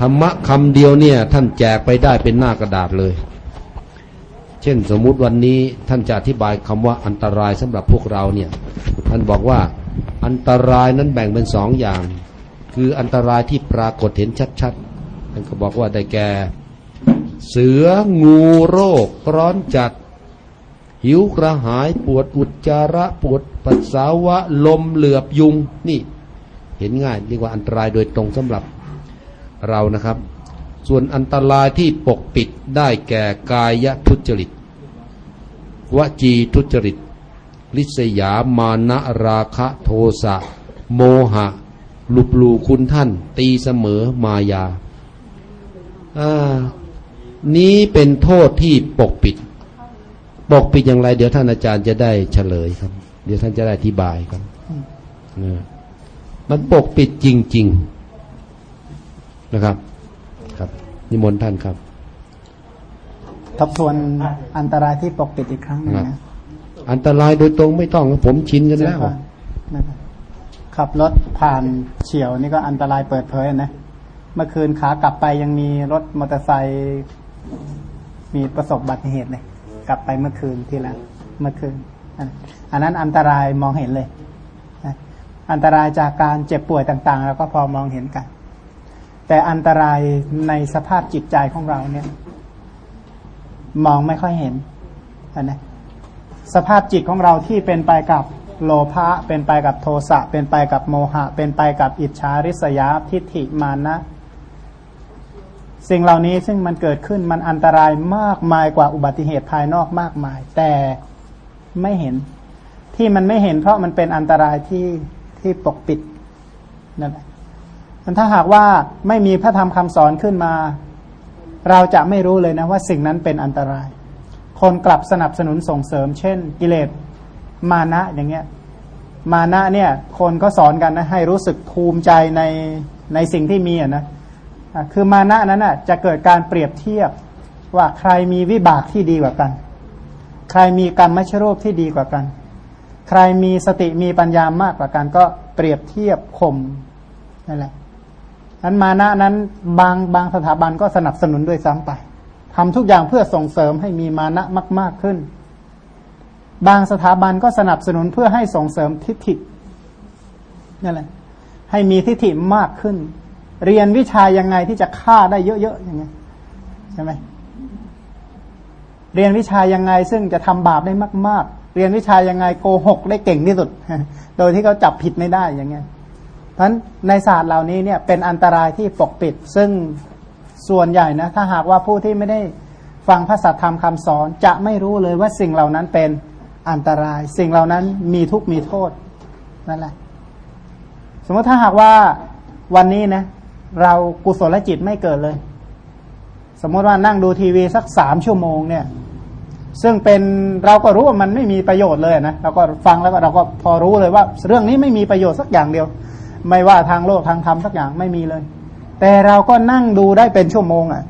ธรรมะคำเดียวเนี่ย ท่านแจกไปได้เป็นหน้ากระดาษเลย เช่นสมมุติวันนี้ท่านจะอธิบายคำว่าอันตรายสำหรับพวกเราเนี่ย ท่านบอกว่าอันตรายนั้นแบ่งเป็นสองอย่าง คืออันตรายที่ปรากฏเห็นชัดๆท่านก็บอกว่าได้แก่ เสืองูโรค ร้อนจัด หิวกระหายปวดอุจจาระปวดปัสสาวะลมเหลือบยุงนี่ เห็นง่ายเรียกว่าอันตรายโดยตรงสำหรับ เรานะครับ ส่วนอันตรายที่ปกปิดได้แก่กายทุจริต วจีทุจริต ลิษยามานะราคะโทสะ โมหะลุบลูคุณท่าน ตีเสมอมายาอ่านี้เป็นโทษที่ปกปิด ปกปิดอย่างไร เดี๋ยวท่านอาจารย์จะได้เฉลยครับ เดี๋ยวท่านจะได้อธิบายครับนมันปกปิดจริง ๆ นะครับ ครับ นิมนต์ท่านครับ ทบทวนอันตรายที่ปกปิดอีกครั้งหนึงครับนะ อันตรายโดยตรงไม่ต้องผมชินกันแล้ว นะครับขับรถผ่านเฉียวนี่ก็อันตรายเปิดเผยนะ เมื่อคืนขากลับไปยังมีรถมอเตอร์ไซค์มีประสบอุบัติเหตุเลย กลับไปเมื่อคืนที่แล้วเมื่อคืน อันอันนั้นอันตรายมองเห็นเลยนะอันตรายจากการเจ็บป่วยต่าง ๆ เราก็พอมองเห็นกัน แต่อันตรายในสภาพจิตใจของเราเนี่ย มองไม่ค่อยเห็นนนะสภาพจิตของเราที่เป็นไปกับโลภะเป็นไปกับโทสะเป็นไปกับโมหะ เป็นไปกับอิจฉาริษยาทิฏฐิมานะสิ่งเหล่านี้ซึ่งมันเกิดขึ้นมันอันตรายมากมายกว่าอุบัติเหตุภายนอกมากมาย แต่ไม่เห็นที่มันไม่เห็นเพราะมันเป็นอันตรายที่ที่ปกปิดนั่นแหละ มันถ้าหากว่าไม่มีพระธรรมคำสอนขึ้นมา เราจะไม่รู้เลยนะว่าสิ่งนั้นเป็นอันตราย คนกลับสนับสนุนส่งเสริม เช่น กิเลสมานะอย่างเงี้ย มานะเนี่ย คนก็สอนกันนะให้รู้สึกภูมิใจในในสิ่งที่มีอะนะอะคือมานะนั้นอะจะเกิดการเปรียบเทียบว่าใครมีวิบากที่ดีกว่ากัน ใครมีกรรมมชรูปที่ดีกว่ากัน ใครมีสติมีปัญญามากกว่ากันก็เปรียบเทียบข่มนั่นแหละ นั้นมานะนั้นบางบางสถาบันก็สนับสนุนด้วยซ้ำไปทำทุกอย่างเพื่อส่งเสริมให้มีมานะมาก ๆขึ้น บางสถาบันก็สนับสนุนเพื่อให้ส่งเสริมทิฏฐินั่นแหละให้มีทิฏฐิมากขึ้น เรียนวิชายังไงที่จะฆ่าได้เยอะๆอย่างเงี้ยใช่ไหมเรียนวิชายังไงซึ่งจะทำบาปได้มาก ๆ เรียนวิชายังไงโกหกได้เก่งที่สุด โดยที่เขาจับผิดไม่ได้อย่างเงี้ย เพราะฉะนั้นในศาสตร์เหล่านี้เนี่ยเป็นอันตรายที่ปกปิด ซึ่งส่วนใหญ่นะถ้าหากว่าผู้ที่ไม่ได้ฟังพระสัทธรรมคำสอนจะไม่รู้เลยว่าสิ่งเหล่านั้นเป็นอันตราย สิ่งเหล่านั้นมีทุกข์มีโทษนั่นแหละ สมมติถ้าหากว่าวันนี้นะ เรากุศลจิตไม่เกิดเลย สมมติว่านั่งดูทีวีสักสามชั่วโมงเนี่ย ซึ่งเป็นเราก็รู้ว่ามันไม่มีประโยชน์เลยนะเราก็ฟังแล้วก็เราก็พอรู้เลยว่า เรื่องนี้ไม่มีประโยชน์สักอย่างเดียว ไม่ว่าทางโลกทางธรรมสักอย่างไม่มีเลย แต่เราก็นั่งดูได้เป็นชั่วโมงอะ่ะ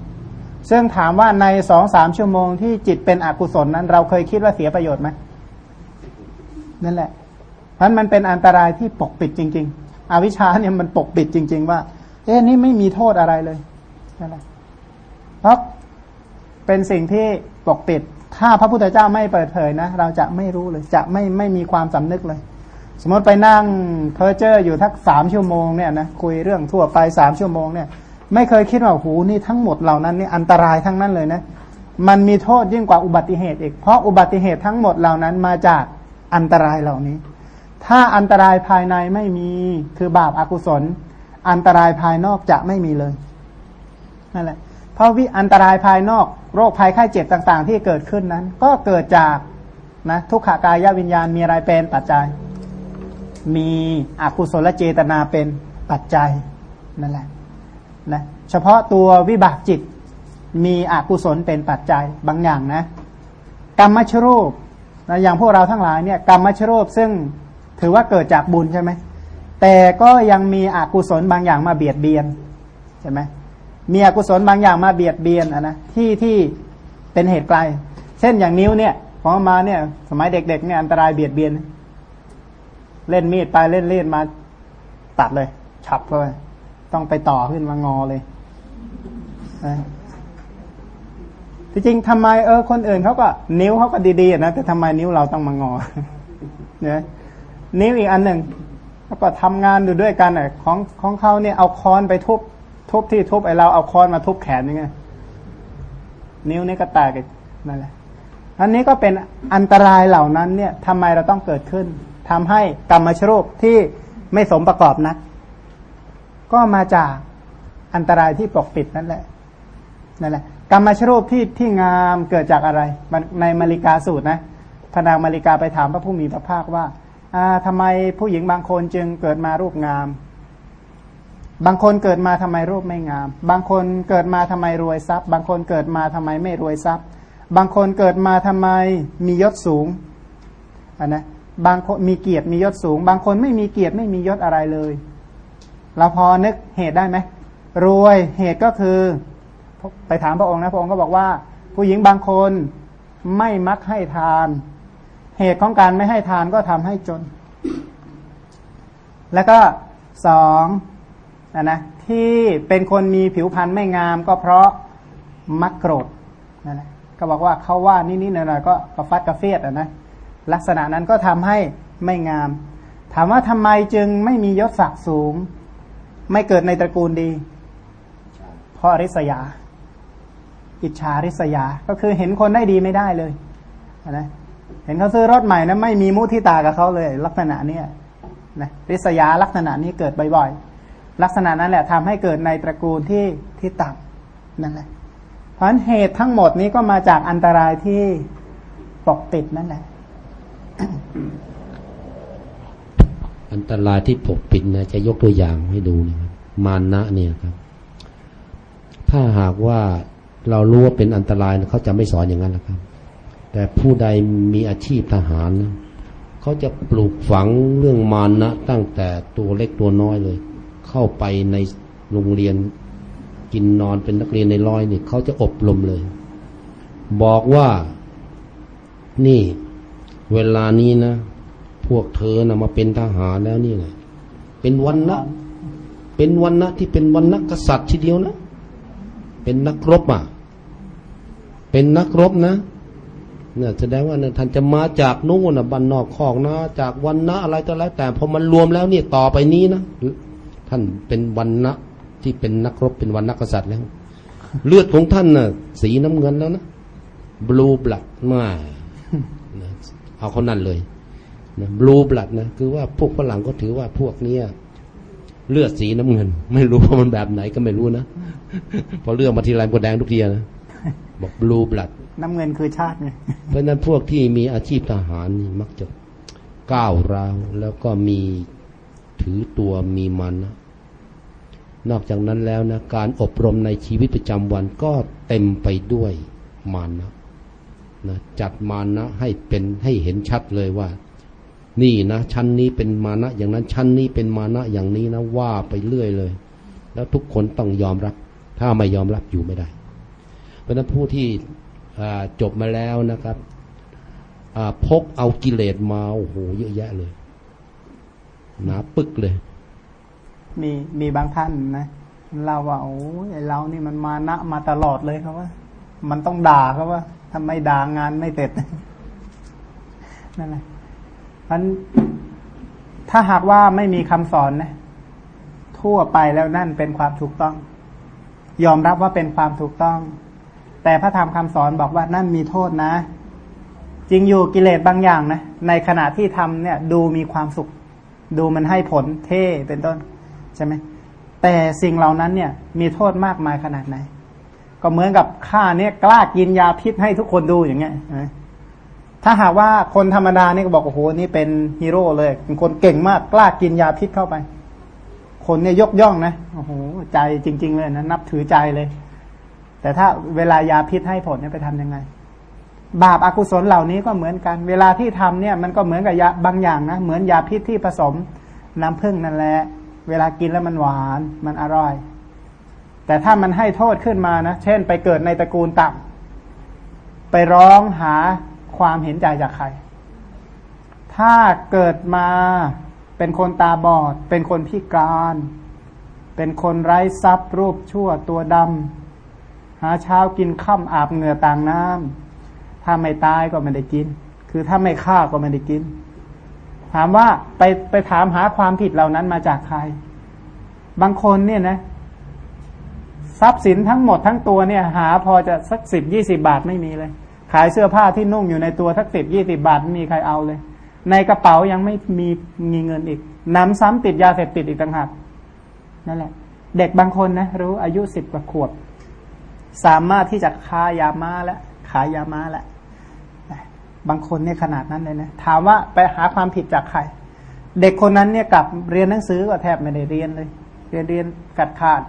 ซึ่งถามว่าในสองสามชั่วโมงที่จิตเป็นอกุศลนั้น เราเคยคิดว่าเสียประโยชน์ไหมนั่นแหละเพราะมันเป็นอันตรายที่ปกปิดจริง ๆ อวิชชาเนี่ยมันปกปิดจริง ๆ ว่า เอ๊ะนี่ไม่มีโทษอะไรเลยนั่นแหละเพราะเป็นสิ่งที่ปกปิด ถ้าพระพุทธเจ้าไม่เปิดเผยนะ เราจะไม่รู้เลย จะไม่ไม่มีความสำนึกเลย สมมติไปนั่งเพอเจอร์อยู่ทักสามชั่วโมงเนี่ยนะคุยเรื่องทั่วไปสามชั่วโมงเนี่ย ไม่เคยคิดว่าหูนี่ทั้งหมดเหล่านั้นนี่อันตรายทั้งนั้นเลยนะมันมีโทษยิ่งกว่าอุบัติเหตุอีกเพราะอุบัติเหตุทั้งหมดเหล่านั้นมาจากอันตรายเหล่านี้ ถ้าอันตรายภายในไม่มีคือบาปอากุศล อันตรายภายนอกจะไม่มีเลยนั่นแหละเพราะวิอันตรายภายนอกโรคภัยไข้เจ็บต่าง ๆ ที่เกิดขึ้นนั้น ก็เกิดจากนะทุกขากายวิญญาณมีอะไรเป็นปัจจัย มีอกุศลเจตนาเป็นปัจจัยนั่นแหละนะเฉพาะตัววิบากจิตมีอกุศลเป็นปัจจัยบางอย่างนะ กรรมชรูปนะอย่างพวกเราทั้งหลายเนี่ยกรรมชรูปซึ่งถือว่าเกิดจากบุญใช่ไหมแต่ก็ยังมีอกุศลบางอย่างมาเบียดเบียนใช่ไหมมีอกุศลบางอย่างมาเบียดเบียนอะนะที่ที่เป็นเหตุไกล เช่นอย่างนิ้วเนี่ยพองมาเนี่ยสมัยเด็กๆเนี่ยอันตรายเบียดเบียน เล่นมีดไปเล่นเล่นมา ตัดเลย ฉับเลยต้องไปต่อขึ้นมางอเลยที่จริงทำไมเออคนอื่นเขาก็นิ้วเขาก็ดีๆนะแต่ทำไมนิ้วเราต้องมางอเนี่ยนิ้วอีกอันหนึ่งแล้วก็ทำงานอยู่ด้วยกันอะของของเขาเนี่ยเอาค้อนไปทุบทุบที่ทุบไอเราเอาค้อนมาทุบแขนยังไงนิ้วนี่ก็แตกนั่นแหละอันนี้ก็เป็นอันตรายเหล่านั้นเนี่ยทำไมเราต้องเกิดขึ้น ทำให้กรรมชรูปที่ไม่สมประกอบนัก ก็มาจากอันตรายที่ปกปิดนั่นแหละนั่นแหละกรรมชรูปที่ที่งามเกิดจากอะไร ในมาริกาสูตรนะพนางมาริกาไปถามพระผู้มีพระภาคว่าทำไมผู้หญิงบางคนจึงเกิดมารูปงาม บางคนเกิดมาทำไมรูปไม่งาม บางคนเกิดมาทำไมรวยทรัพย์ บางคนเกิดมาทำไมไม่รวยทรัพย์ บางคนเกิดมาทำไมมียศสูงอันนะ บางคนมีเกียรติมียศสูง บางคนไม่มีเกียรติไม่มียศอะไรเลย เราพอนึกเหตุได้ไหมรวยเหตุก็คือ ไปถามพระองค์นะพระองค์ก็บอกว่า ผู้หญิงบางคนไม่มักให้ทาน เหตุของการไม่ให้ทานก็ทำให้จน แล้วก็สองนะนะที่เป็นคนมีผิวพรรณไม่งามก็เพราะมักโกรธนั่นแหละก็บอกว่าเขาว่านิดๆหน่อยๆก็กระฟัดกระเฟียดอะนะ ลักษณะนั้นก็ทำให้ไม่งาม ถามว่าทำไมจึงไม่มียศศักดิ์สูง ไม่เกิดในตระกูลดี เพราะอริษยา อิจฉาริษยา ก็คือเห็นคนได้ดีไม่ได้เลยนะเห็นเขาซื้อรถใหม่นะไม่มีมุทิตากับเขาเลย ลักษณะเนี้ยนะริษยาลักษณะนี้เกิดบ่อยๆ ลักษณะนั้นแหละทำให้เกิดในตระกูลที่ที่ต่ำนั่นแหละเพราะเหตุทั้งหมดนี้ก็มาจากอันตรายที่ปกปิดนั่นแหละ อันตรายที่ปกปิดนะจะยกตัวอย่างให้ดูนะครับมานะเนี่ยครับ ถ้าหากว่าเรารู้ว่าเป็นอันตรายเขาจะไม่สอนอย่างนั้นนะครับ แต่ผู้ใดมีอาชีพทหารเขาจะปลูกฝังเรื่องมานะ ตั้งแต่ตัวเล็กตัวน้อยเลย เข้าไปในโรงเรียนกินนอนเป็นนักเรียนในร้อยเนี่ยเขาจะอบรมเลย บอกว่านี่ เวลานี้นะ พวกเธอนะมาเป็นทหารแล้วนี่นะเป็นวันนะเป็นวันนะที่เป็นวันนักกษัตริย์ทีเดียวนะ เป็นนักรบอะ เป็นนักรบนะเนี่ยแสดงว่าท่านจะมาจากนู่นนะบันนอกคอกนะ จากวันนะอะไรก็แล้ว แต่พอมันรวมแล้วเนี่ยต่อไปนี้นะท่านเป็นวันนะที่เป็นนักรบเป็นวันนักกษัตริย์แล้ว เลือดของท่านน่ะ สีน้ำเงินแล้วนะบลูบลัดมา เอาเขานั่นเลยนะบลูบลัดนะคือว่าพวกฝรั่งก็ถือว่าพวกเนี้ยเลือดสีน้ำเงิน ไม่รู้ว่ามันแบบไหนก็ไม่รู้นะพอเลือกมาทีไรก็แดงทุกทีนะบอกบลูบลัดน้ำเงินคือชาติไงเพราะนั้นพวกที่มีอาชีพทหารนี่มักจะก้าวร้าวแล้วก็มีถือตัวมีมันนะนอกจากนั้นแล้วนะการอบรมในชีวิตประจำวันก็เต็มไปด้วยมานะ นะจัดมานะให้เป็นให้เห็นชัดเลยว่า นี่นะชั้นนี้เป็นมานะอย่างนั้นชั้นนี้เป็นมานะอย่างนี้นะว่าไปเรื่อยเลย แล้วทุกคนต้องยอมรับ ถ้าไม่ยอมรับอยู่ไม่ได้ เพราะนั้นผู้ที่จบมาแล้วนะครับพกเอากิเลสมาโอ้โหเยอะแยะเลยหนาปึกเลย มีมีบางท่านนะเราว่าโอ้ยเรานี่มันมานะมาตลอดเลยครับว่า มันต้องด่าครับว่า ทำไมด่างานไม่เสร็จนั่นแหละมันถ้าหากว่าไม่มีคำสอนนะ ทั่วไปแล้วนั่นเป็นความถูกต้อง ยอมรับว่าเป็นความถูกต้อง แต่พระธรรมคำสอนบอกว่านั่นมีโทษนะ จริงอยู่กิเลสบางอย่างนะในขณะที่ทำเนี่ย ดูมีความสุข ดูมันให้ผลเท่เป็นต้น ใช่ไหมแต่สิ่งเหล่านั้นเนี่ย มีโทษมากมายขนาดไหน ก็เหมือนกับข้าเนี่ยกล้ากินยาพิษให้ทุกคนดูอย่างเงี้ยถ้าหากว่าคนธรรมดาเนี่ก็บอกโอ้โหนี่เป็นฮีโร่เลยเป็นคนเก่งมากกล้ากินยาพิษเข้าไป คนเนี่ยยกย่องนะโอ้โหใจจริง ๆ เลยนะนับถือใจเลย แต่ถ้าเวลายาพิษให้ผลเนี่ยไปทํำยังไง บาปอากุศลเหล่านี้ก็เหมือนกัน เวลาที่ทำเนี่ยมันก็เหมือนกับยาบางอย่างนะเหมือนยาพิษที่ผสมน้ำผึ้งนั่นแหละ เวลากินแล้วมันหวานมันอร่อย แต่ถ้ามันให้โทษขึ้นมานะ เช่น ไปเกิดในตระกูลต่ำไปร้องหาความเห็นใจจากใคร ถ้าเกิดมาเป็นคนตาบอด เป็นคนพิการ เป็นคนไร้ทรัพย์ รูปชั่วตัวดำหาเช้ากินค่ำอาบเหงื่อต่างน้ำถ้าไม่ตายก็ไม่ได้กิน คือถ้าไม่ฆ่าก็ไม่ได้กิน ถามว่าไปไปถามหาความผิดเหล่านั้นมาจากใคร บางคนเนี่ยนะ ทรัพย์สินทั้งหมดทั้งตัวเนี่ย หาพอจะสักสิบยี่สิบาทไม่มีเลย ขายเสื้อผ้าที่นุ่งอยู่ในตัวสักสิบยี่สิบาทไม่มีใครเอาเลย ในกระเป๋ายังไม่มีมีเงินอีกน้ำซ้ำติดยาเสพติดอีกต่างหากนั่นแหละ เด็กบางคนนะรู้อายุสิบกว่าขวบ สามารถที่จะค้ายามาแล้วขายยามาแล้วบางคนเนี่ยขนาดนั้นเลยนะถามว่าไปหาความผิดจากใคร เด็กคนนั้นเนี่ยกลับเรียนหนังสือก็แทบไม่ได้เรียนเลย เรียนเรียนกัดขาด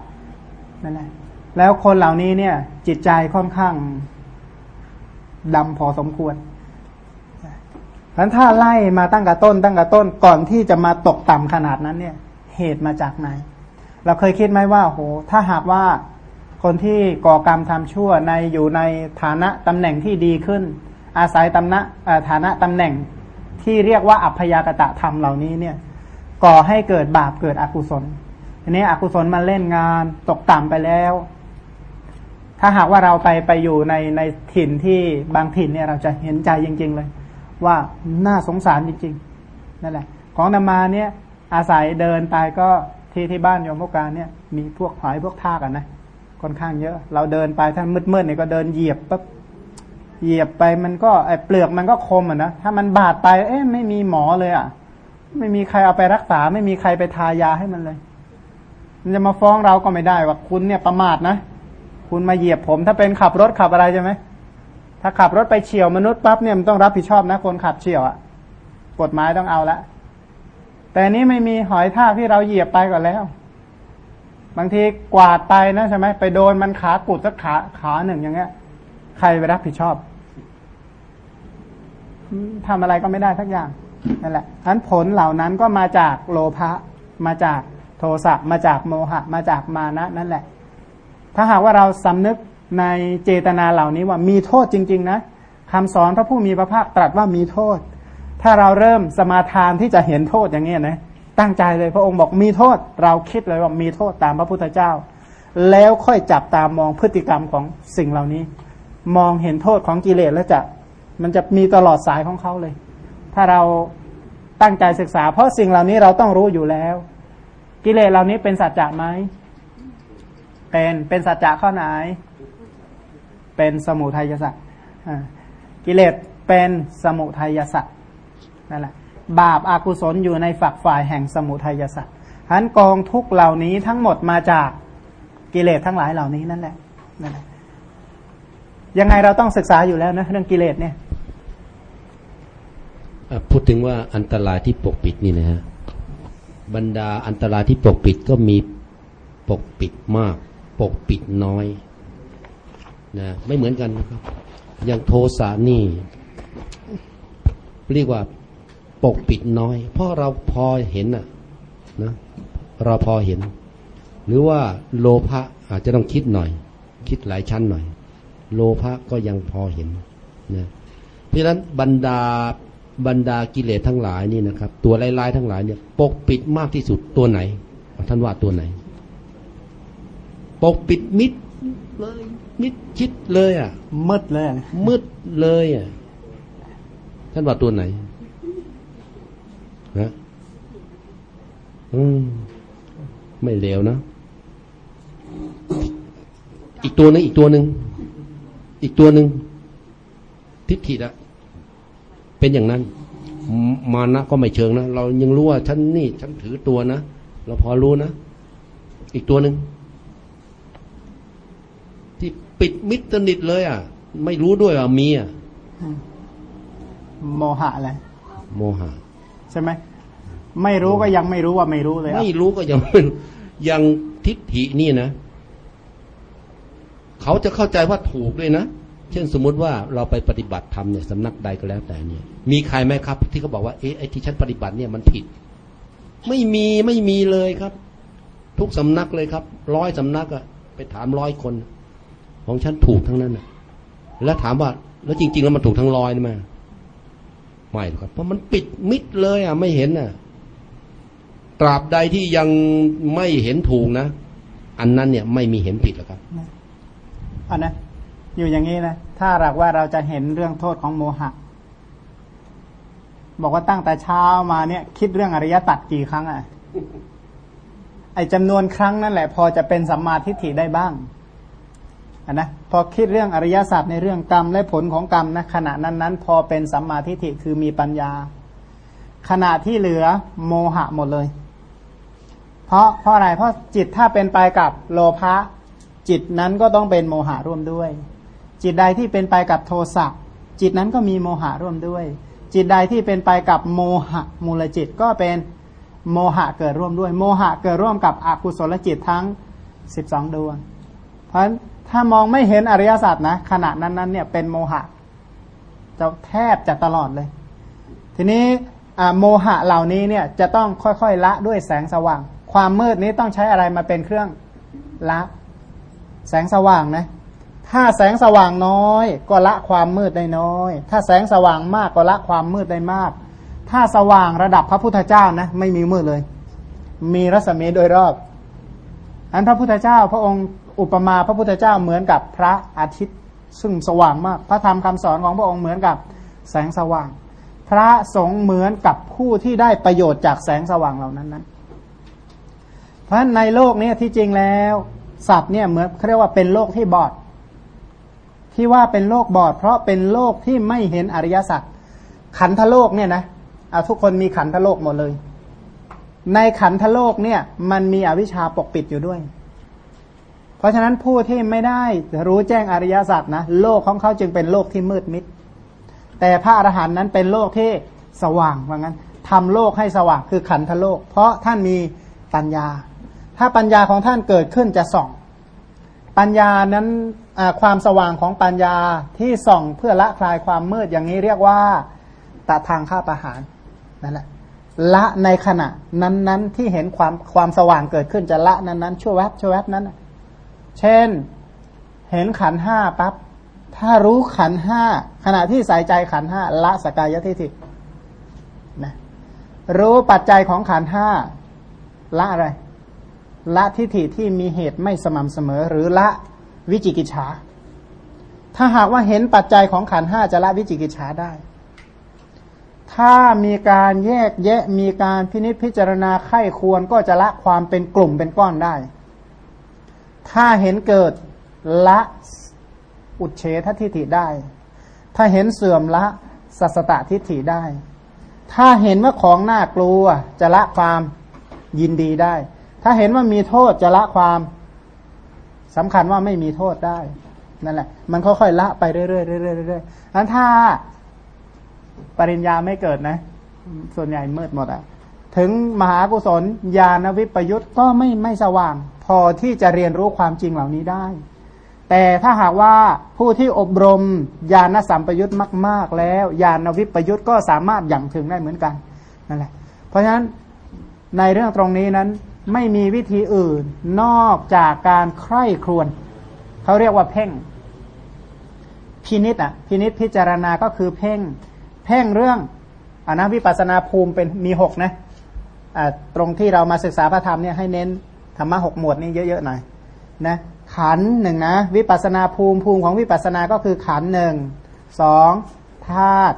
นั่นแหละแล้วคนเหล่านี้เนี่ย จิตใจค่อนข้างดำพอสมควรเพราะถ้าไล่มาตั้งแต่ต้นตั้งแต่ต้นก่อนที่จะมาตกต่ำขนาดนั้นเนี่ย เหตุมาจากไหน เราเคยคิดไหมว่าโห ถ้าหากว่าคนที่ก่อกรรมทำชั่วในอยู่ในฐานะตำแหน่งที่ดีขึ้น อาศัยตำนะฐานะตำแหน่งที่เรียกว่าอัพยากตะธรรมเหล่านี้เนี่ย ก่อให้เกิดบาปเกิดอกุศล ทีนี้อกุศลมาเล่นงานตกต่ำไปแล้ว ถ้าหากว่าเราไปไปอยู่ในในถิ่นที่บางถิ่นเนี่ยเราจะเห็นใจจริง ๆ เลย ว่าน่าสงสารจริงๆนั่นแหละ ของนามาเนี่ย อาศัยเดินไปก็ที่ที่บ้านโยมพวกการเนี่ย มีพวกหอยพวกทากกันนะค่อนข้างเยอะ เราเดินไปถ้ามืดๆเนี่ยก็เดินเหยียบปั๊บเหยียบไปมันก็ไอเปลือกมันก็คมอะนะถ้ามันบาดไป เอ๊ะไม่มีหมอเลยอะ ไม่มีใครเอาไปรักษา ไม่มีใครไปทายาให้มันเลย จะมาฟ้องเราก็ไม่ได้ว่าคุณเนี่ยประมาทนะ คุณมาเหยียบผม ถ้าเป็นขับรถขับอะไรใช่ไหมถ้าขับรถไปเฉียวมนุษย์ปั๊บเนี่ยมันต้องรับผิดชอบนะคนขับเฉียวอะ่ะกฎหมายต้องเอาละ แต่นี้ไม่มีหอยทากที่เราเหยียบไปก่อนแล้ว บางทีกวาดไปนะใช่ไหมไปโดนมันขากุดสักขาขาหนึ่งอย่างเงี้ย ใครไปรับผิดชอบทำอะไรก็ไม่ได้ทักอย่างนั่นแหละอันผลเหล่านั้นก็มาจากโลภะมาจาก โทสะมาจากโมหะ มาจากมานะนั่นแหละ ถ้าหากว่าเราสำนึกในเจตนาเหล่านี้ว่ามีโทษจริง ๆ นะคำสอนพระผู้มีพระภาคตรัสว่ามีโทษ ถ้าเราเริ่มสมาทานที่จะเห็นโทษอย่างนี้นะตั้งใจเลยพระองค์บอกมีโทษ เราคิดเลยว่ามีโทษตามพระพุทธเจ้า แล้วค่อยจับตามมองพฤติกรรมของสิ่งเหล่านี้ มองเห็นโทษของกิเลสแล้วจะมันจะมีตลอดสายของเขาเลย ถ้าเราตั้งใจศึกษา เพราะสิ่งเหล่านี้เราต้องรู้อยู่แล้ว กิเลสเหล่านี้เป็นสัจจะไหม เป็น เป็นสัจจะข้อไหน เป็นสมุทัยสัจกิเลสเป็นสมุทัยสัจนั่นแหละ บาปอากุศลอยู่ในฝักฝ่ายแห่งสมุทัยสัจฉะนั้นกองทุกเหล่านี้ทั้งหมดมาจากกิเลสทั้งหลายเหล่านี้นั่นแหละนั่นแหละ ยังไงเราต้องศึกษาอยู่แล้วนะเรื่องกิเลสเนี่ยพูดถึงว่าอันตรายที่ปกปิดนี่นะฮะ บรรดาอันตรายที่ปกปิดก็มีปกปิดมาก ปกปิดน้อยนะไม่เหมือนกันนะครับ อย่างโทสะนี่ เรียกว่าปกปิดน้อย เพราะเราพอเห็นนะนะเราพอเห็น หรือว่าโลภะอาจจะต้องคิดหน่อย คิดหลายชั้นหน่อย โลภะก็ยังพอเห็นนะเพราะฉะนั้นบรรดา บรรดากิเลสทั้งหลายนี่นะครับ ตัวไร้ๆทั้งหลายเนี่ยปกปิดมากที่สุดตัวไหน ท่านว่าตัวไหน ปกปิดมิดเลยมิดชิดเลยอะมืดเลยมืดเลยอะท่านว่าตัวไหนนะอืมไม่เลวนะอีกตัวนึงอีกตัวหนึ่งอีกตัวหนึ่งทิฏฐิละ เป็นอย่างนั้น มานะก็ไม่เชิงนะเรายังรู้ว่าฉันนี่ฉันถือตัวนะเราพอรู้นะ อีกตัวหนึ่งที่ปิดมิดสนิทเลย อะ ไม่รู้ด้วยว่ามีอะโมหะอะไรโมหะ ใช่ไหมไม่รู้ก็ยังไม่รู้ว่าไม่รู้เลยไม่รู้ก็ยังไม่ยังทิฏฐินี่นะ เขาจะเข้าใจว่าถูกด้วยนะเช่นสมมุติว่าเราไปปฏิบัติธรรมเนี่ยสำนักใดก็แล้วแต่เนี่ย มีใครไหมครับ ที่เขาบอกว่าเอ๊ะไอ้ที่ฉันปฏิบัติเนี่ยมันผิด ไม่มีไม่มีเลยครับ ทุกสำนักเลยครับ ร้อยสำนักอะไปถามร้อยคน ของฉันถูกทั้งนั้นนะแล้วถามว่า แล้วจริง ๆ แล้วมันถูกทั้งร้อยไหมไม่ครับ เพราะมันปิดมิดเลยอะไม่เห็นอะตราบใดที่ยังไม่เห็นถูกนะ อันนั้นเนี่ยไม่มีเห็นผิดหรอกครับอันนะ อยู่อย่างนี้นะ ถ้าหากว่าเราจะเห็นเรื่องโทษของโมหะ บอกว่าตั้งแต่เช้ามาเนี่ย คิดเรื่องอริยตัดกี่ครั้งอะ่ะไอจำนวนครั้งนั่นแหละ พอจะเป็นสัมมาทิฏฐิได้บ้างนนะพอคิดเรื่องอริยสัจในเรื่องกรรมและผลของกรรมนะขณะนั้นนั้นพอเป็นสัมมาทิฏฐิคือมีปัญญา ขณะที่เหลือโมหะหมดเลย เพราะเพราะอะไรเพราะจิตถ้าเป็นไปกับโลภะจิตนั้นก็ต้องเป็นโมหะร่วมด้วย จิตใดที่เป็นไปกับโทสะจิตนั้นก็มีโมหะร่วมด้วย จิตใดที่เป็นไปกับโมหะมูลจิตก็เป็นโมหะเกิดร่วมด้วย โมหะเกิดร่วมกับอกุศลจิตทั้งสิบสองดวง เพราะฉะนั้นถ้ามองไม่เห็นอริยสัจนะขณะนั้นนั้นเนี่ยเป็นโมหะจะแทบจะตลอดเลย ทีนี้โมหะเหล่านี้เนี่ยจะต้องค่อยๆละด้วยแสงสว่าง ความมืดนี้ต้องใช้อะไรมาเป็นเครื่องละ แสงสว่างนะ ถ้าแสงสว่างน้อย ก็ละความมืดได้น้อย ถ้าแสงสว่างมากก็ละความมืดได้มาก ถ้าสว่างระดับพระพุทธเจ้านะไม่มีมืดเลย มีรัศมีโดยรอบ อันพระพุทธเจ้าพระองค์อุปมาพระพุทธเจ้าเหมือนกับพระอาทิตย์ ซึ่งสว่างมาก พระธรรมคำสอนของพระองค์เหมือนกับแสงสว่าง พระสงฆ์เหมือนกับผู้ที่ได้ประโยชน์จากแสงสว่างเหล่านั้นนั้นเพราะในโลกนี้ที่จริงแล้ว สัตว์เนี่ยเหมือนเขาเรียกว่าเป็นโลกที่บอด ที่ว่าเป็นโลกบอด เพราะเป็นโลกที่ไม่เห็นอริยสัจขันธโลกเนี่ยนะเอาทุกคนมีขันธโลกหมดเลย ในขันธโลกเนี่ย มันมีอวิชชาปกปิดอยู่ด้วย เพราะฉะนั้นผู้ที่ไม่ได้รู้แจ้งอริยสัจนะโลกของเขาจึงเป็นโลกที่มืดมิด แต่พระอรหันต์นั้นเป็นโลกที่สว่างว่างั้นทำโลกให้สว่างคือขันธโลก เพราะท่านมีปัญญา ถ้าปัญญาของท่านเกิดขึ้นจะส่อง ปัญญานั้น ความสว่างของปัญญาที่ส่องเพื่อละคลายความมืดอย่างนี้เรียกว่าตะทางข้าประหารนั่นแหละละในขณะนั้นๆที่เห็นความความสว่างเกิดขึ้นจะละนั้นๆชั่วแวบชั่วแวบนั้น เช่นเห็นขันห้าปับ๊บถ้ารู้ขันห้าขณะที่ใส่ใจขันห้าละสกายทิฏฐินะรู้ปัจจัยของขันห้าละอะไร ละทิฏฐิที่มีเหตุไม่สม่ำเสมอหรือละ วิจิกิจฉาถ้าหากว่าเห็นปัจจัยของขันห้าจะละวิจิกิจฉาได้ ถ้ามีการแยกแยะมีการพินิจพิจารณาไข้ควรก็จะละความเป็นกลุ่มเป็นก้อนได้ ถ้าเห็นเกิดละอุเฉททิฏฐิได้ ถ้าเห็นเสื่อมละสัสตตทิฏฐิได้ ถ้าเห็นว่าของน่ากลัวจะละความยินดีได้ ถ้าเห็นว่ามีโทษจะละความ สำคัญว่าไม่มีโทษได้ นั่นแหละ มันค่อยๆละไปเรื่อยๆเรื่อยๆเรื่อยๆนั้นถ้าปริญญาไม่เกิดนะ ส่วนใหญ่มืดหมดอะ่ะ ถึงมหากุศลญาณวิปยุทธ์ก็ไม่ไม่สว่าง พอที่จะเรียนรู้ความจริงเหล่านี้ได้ แต่ถ้าหากว่าผู้ที่อบรมญาณสัมปยุทธ์มาก ๆ แล้วญาณวิปยุทธ์ก็สามารถอย่างถึงได้เหมือนกันนั่นแหละ เพราะฉะนั้นในเรื่องตรงนี้นั้น ไม่มีวิธีอื่นนอกจากการใคร่ครวญเขาเรียกว่าเพ่ง พินิษอะ พินิษพิจารณาก็คือเพ่ง เพ่งเรื่องอนะวิปัสนาภูมิเป็นมีหกนะะตรงที่เรามาศึกษาพระธรรมเนี่ยให้เน้นธรรมะหกหมวดนี้เยอะๆหน่อยนะขันหนึ่งนะวิปัสนาภูมิภูมิของวิปัสนาก็คือขันหนึ่งสองธาตุ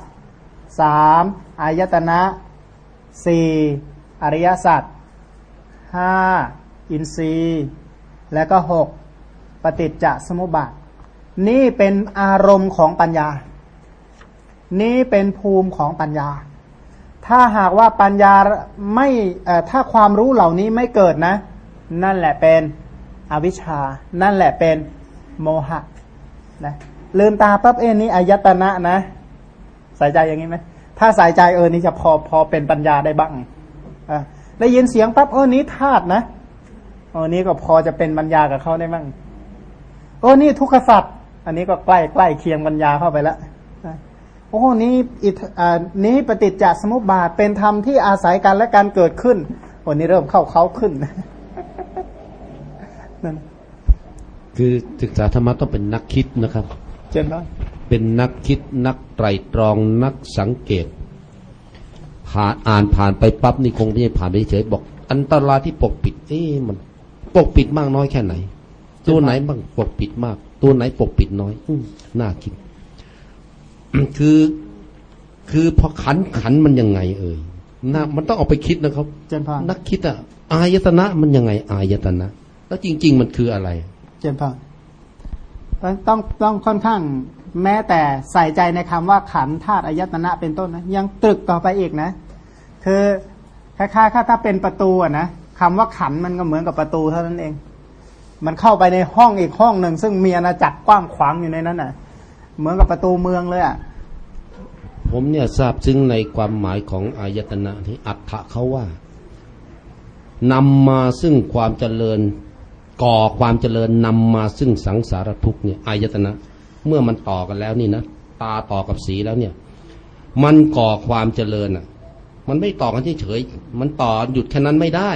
สามอายตนะสี่อริยสัจ ห้าอินทรีย์ และก็หกปฏิจจสมุปบาท นี่เป็นอารมณ์ของปัญญา นี่เป็นภูมิของปัญญา ถ้าหากว่าปัญญาไม่ถ้าความรู้เหล่านี้ไม่เกิดนะ นั่นแหละเป็นอวิชชา นั่นแหละเป็นโมหะนะลืมตาปั๊บเอ็นนี้อายตนะนะ ใส่ใจอย่างนี้ไหมถ้าใส่ใจเออนี่จะพอพอเป็นปัญญาได้บ้าง ได้ยินเสียงปั๊บเออนี้ธาตุนะโอ้นี้ก็พอจะเป็นปัญญากับเขาได้บ้างโอ้นี่ทุกขสัตว์อันนี้ก็ใกล้ใกล้เคียงปัญญาเข้าไปแล้วโอ้นี้อิอ่านี้ปฏิจจสมุปบาทเป็นธรรมที่อาศัยกันและการเกิดขึ้นโอ้นี้เริ่มเข้าเขาขึ้นนั่นคือศึกษาธรรมะต้องเป็นนักคิดนะครับ เจนบ้างเป็นนักคิดนักไตรตรองนักสังเกต ผ่านอ่านผ่านไปปั๊บนี่คงไม่ใช่ผ่านไปเฉยบอก อันตรายที่ปกปิดเอ๊ะมัน ปกปิดมากน้อยแค่ไหน ตัวไหนบ้างปกปิดมาก ตัวไหนปกปิดน้อย อืมน่าคิด คือคือพอขันขันมันยังไง เอ่ยน่ามันต้องเอาไปคิดนะครับเจนพานนักคิดอะอายตนะมันยังไง อายตนะ แล้วจริง ๆ มันคืออะไร เจนพานต้องต้องค่อนข้าง แม้แต่ใส่ใจในคำว่าขันธาตุอายตนะเป็นต้นนะยังตรึกต่อไปอีกนะ คือคล้ายๆถ้าเป็นประตูอะนะคำว่าขันมันก็เหมือนกับประตูเท่านั้นเอง มันเข้าไปในห้องอีกห้องหนึ่ง ซึ่งมีอาณาจักรกว้างขวางอยู่ในนั้นอะ เหมือนกับประตูเมืองเลยอะผมเนี่ยทราบซึ้งในความหมายของอายตนะที่อัฏฐะเขาว่านำมาซึ่งความเจริญก่อความเจริญนำมาซึ่งสังสารทุกข์เนี่ยอายตนะ เมื่อมันต่อกันแล้วนี่นะตาต่อกับสีแล้วเนี่ย มันก่อความเจริญอะ มันไม่ต่อกันเฉยๆมันต่อหยุดแค่นั้นไม่ได้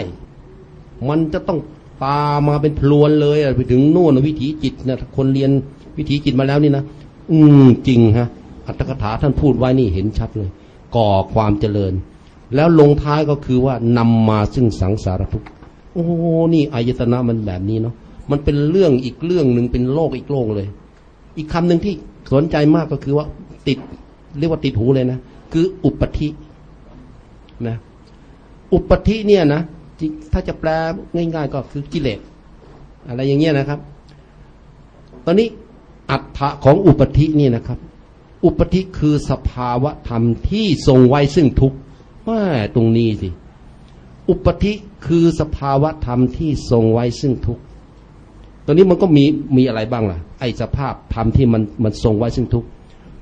มันจะต้องตามาเป็นพลวนเลยไปถึงนู่นวิถีจิตนะคนเรียนวิถีจิตมาแล้วนี่นะอืมจริงฮะอัตถกถาท่านพูดไว้นี่เห็นชัดเลย ก่อความเจริญ แล้วลงท้ายก็คือว่านำมาซึ่งสังสารทุกข์โอ้นี่อายตนะมันแบบนี้เนาะมันเป็นเรื่องอีกเรื่องหนึ่งเป็นโลกอีกโลกเลย อีกคำหนึ่งที่สนใจมากก็คือว่าติดเรียกว่าติดหูเลยนะ คืออุปธินะอุปธิเนี่ยนะถ้าจะแปลง่าย ๆ ก็คือกิเลสอะไรอย่างเงี้ยนะครับ ตอนนี้อัฏฐะของอุปธินี่นะครับ อุปธิคือสภาวะธรรมที่ทรงไว้ซึ่งทุกข์ว่าตรงนี้สิ อุปธิคือสภาวะธรรมที่ทรงไว้ซึ่งทุกข์ อนนี้มันก็มีมีอะไรบ้างล่ะ ไอสภาพธรรมที่มันมันทรงไว้ซึ่งทุกข์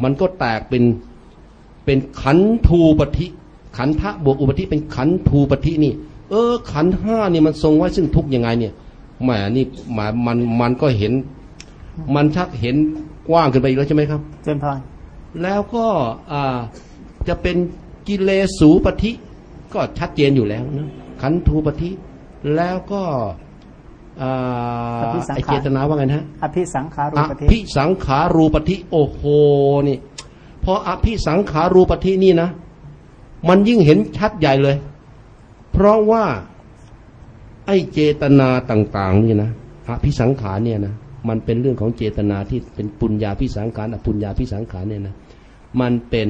มันก็แตกเป็นเป็นขันธูปธิขันธะบวกอุปธิเป็นขันธูปธินี่ เออ ขันธ์ห้านี่มันทรงไว้ซึ่งทุกข์ยังไงเนี่ยแหมนี่หมายมันมันก็เห็น มันชักเห็นกว้างขึ้นไปอีกแล้วใช่ไหมครับเจนพานแล้วก็อ่าจะเป็นกิเลสูปฏิก็ชัดเจนอยู่แล้วนะขันธูปฏิแล้วก็อ่า ไอเจตนาว่าไงนะฮะอภิสังขารูอปฏิภิสังขารูปฏิโอ้โหนี่พออภิสังขารูปฏินี่นะ มันยิ่งเห็นชัดใหญ่เลย เพราะว่าไอเจตนาต่าง ๆ นี่นะอภิสังขารเนี่ยนะมันเป็นเรื่องของเจตนาที่เป็นปุญญาพิสังขารอปุญญาพิสังขารเนี่ยนะมันเป็น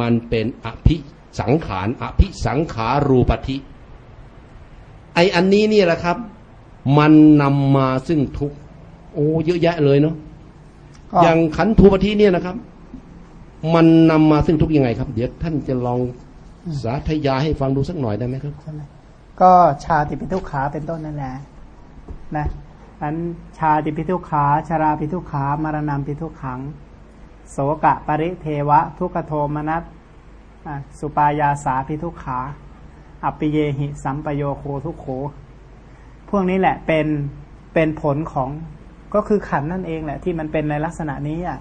มันเป็นอภิสังขารอภิสังขารูปฏิไออันนี้เนี่ยแหละครับ มันนำมาซึ่งทุกข์โอ้เยอะแยะเลยเนาะก็อย่างขันธูปฏิเนี่ยนะครับ มันนำมาซึ่งทุกข์ยังไงครับ เดี๋ยวท่านจะลองสาธยายให้ฟังดูสักหน่อยได้ไหมครับใช่ไหมก็ชาติปิทุกขาเป็นต้นนั่นแหละนะอันชาติปิทุกขาชาราปิทุกขามารณามปิทุกขัง โสกะปริเทวะ ทุกขโทมนัสอะสุปายาสาปิทุกขา อัปปิเยหิ สัมปโยโคทุกโข พวกนี้แหละเป็นเป็นผลของก็คือขันธ์นั่นเองแหละ ที่มันเป็นในลักษณะนี้อะ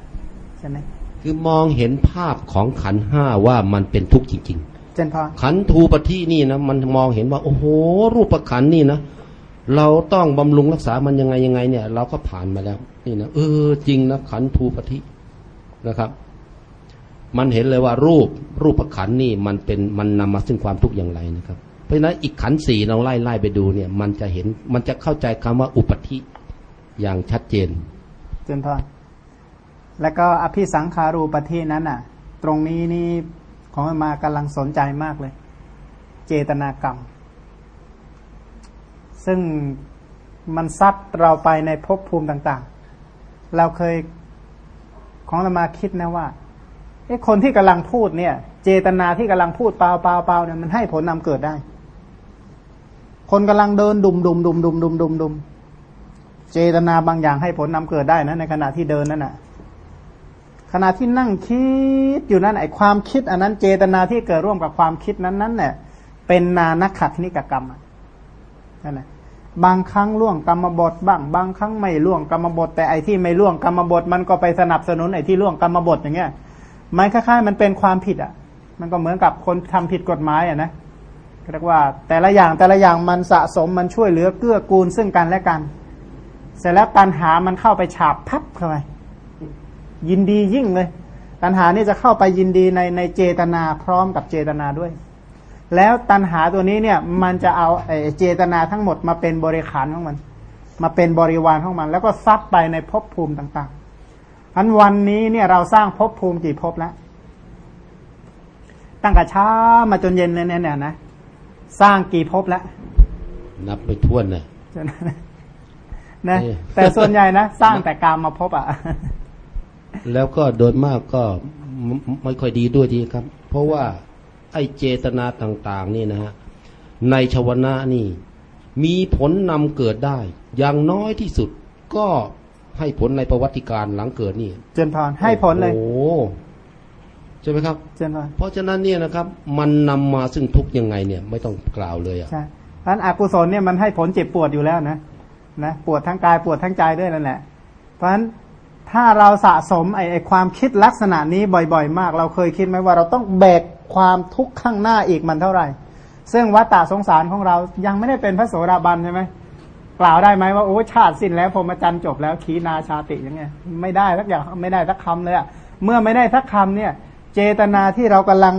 ใช่ไหมคือมองเห็นภาพของขันธ์ห้าว่ามันเป็นทุกข์จริงเจนพอๆขันธูปฏินี่นะมันมองเห็นว่า โอ้โห รูปขันธ์นี่นะเราต้องบำรุงรักษามันยังไงยังไง เนี่ย เราก็ผ่านมาแล้ว นี่นะเออจริงนะขันธูปฏินะครับ มันเห็นเลยว่ารูปรูปขันธ์นี่มันเป็นมันนำมาซึ่งความทุกข์อย่างไรนะครับ เพราะฉะนั้นอีกขันสี่เราไล่ไล่ไปดูเนี่ย มันจะเห็นมันจะเข้าใจคำว่าอุปธิอย่างชัดเจน เจนพอแล้วก็อภิสังขารูปฏินั้นอะ ตรงนี้นี่ของอาตมากำลังสนใจมากเลย เจตนากรรม ซึ่งมันซัดเราไปในภพภูมิต่างๆ เราเคยของอามาคิดนะว่าไอ้คนที่กำลังพูดเนี่ย เจตนาที่กำลังพูดเปล่าเปล่าเปล่าเนี่ยมันให้ผลนำเกิดได้ คนกำลังเดินดุมดุมดุมดุมดุมดุมดุมเจตนาบางอย่างให้ผลนำเกิดได้นะในขณะที่เดินนั่นน่ะ ขณะที่นั่งคิดอยู่นั่นไอ้ความคิด อันนั้นเจตนาที่เกิดร่วมกับความคิดนั้นนั้นเนี่ยเป็นนานักขัดนิกกรรมนั่นแหละบางครั้งล่วงกรรมบทบ้าง บางครั้งไม่ล่วงกรรมบทแต่ไอที่ไม่ล่วงกรรมบทมันก็ไปสนับสนุนไอ้ที่ล่วงกรรมบทอย่างเงี้ยมันคล้ายๆ มันเป็นความผิดอะ มันก็เหมือนกับคนทำผิดกฎหมายอะนะเเรียกว่า แต่ละอย่างแต่ละอย่างมันสะสมมันช่วยเหลือเกื้อกูลซึ่งกันและกัน เสร็จแล้วตันหามันเข้าไปฉาบพับเข้าไปยินดียิ่งเลย ตัณหานี่จะเข้าไปยินดีในในเจตนาพร้อมกับเจตนาด้วย แล้วตัณหาตัวนี้เนี่ยมันจะเอาไอ้เจตนาทั้งหมดมาเป็นบริขารของมัน มาเป็นบริวารของมัน แล้วก็ซัดไปในภพภูมิต่างๆอันวันนี้เนี่ยเราสร้างภพภูมิกี่ภพแล้วตั้งแต่เช้ามาจนเย็นเลยเนี่ยนะ สร้างกี่ภพแล้ว นับไปท้วนนะจนนะเออแต่ส่วนใหญ่นะ สร้างแต่กามมาภพอะ แล้วก็โดยมากก็ไม่ไม่ค่อยดีด้วยดีครับ เพราะว่าไอ้เจตนาต่าง ๆ นี่นะฮะ ในชวนะนี่ มีผลนำเกิดได้ อย่างน้อยที่สุดก็ให้ผลในประวัติการหลังเกิดนี่ เจนพรให้ผลเลย โอ้โห ใช่ไหมครับเจนพรเพราะฉะนั้นเนี่ยนะครับ มันนำมาซึ่งทุกข์ยังไงเนี่ยไม่ต้องกล่าวเลยอะใช่เพราะฉะนั้นอกุศลเนี่ยมันให้ผลเจ็บปวดอยู่แล้วนะนะปวดทั้งกายปวดทั้งใจด้วยนั่นแหละเพราะฉะนั้นถ้าเราสะสมไอ้ไอ้ความคิดลักษณะนี้บ่อยๆ มาก เราเคยคิดไหมว่าเราต้องแบกความทุกข์ข้างหน้าอีกมันเท่าไหร่ ซึ่งวัฏฏะสงสารของเรายังไม่ได้เป็นพระโสดาบันใช่ไหมกล่าวได้ไหมว่าโอ้ชาติสิ้นแล้วพรหมจรรย์จบแล้วขีนาชาติยังไงไม่ได้สักอย่างไม่ได้สักคำเลยอะเมื่อไม่ได้สักคำเนี่ย เจตนาที่เรากำลัง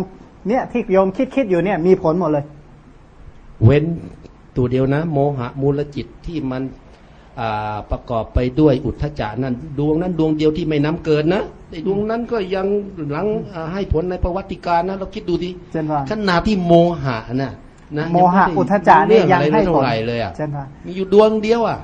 เนี่ยที่โยมคิดคิดๆอยู่เนี่ยมีผลหมดเลย เว้นตัวเดียวนะ โมหะมูลจิตที่มันอ่าประกอบไปด้วยอุทธจานั้นดวงนั้นดวงเดียวที่ไม่น้ำเกินนะไอ้ดวงนั้นก็ยังหลังอ่าให้ผลในประวัติการนะเราคิดดูดิเจนว่าขนาดที่โมหะน่ะนะโมหะยังไได้อุทธจาเนี่ยยังให้เรื่องอะไรผลเท่าไหร่เลยอะเจนว่ามีอยู่ดวงเดียวอะ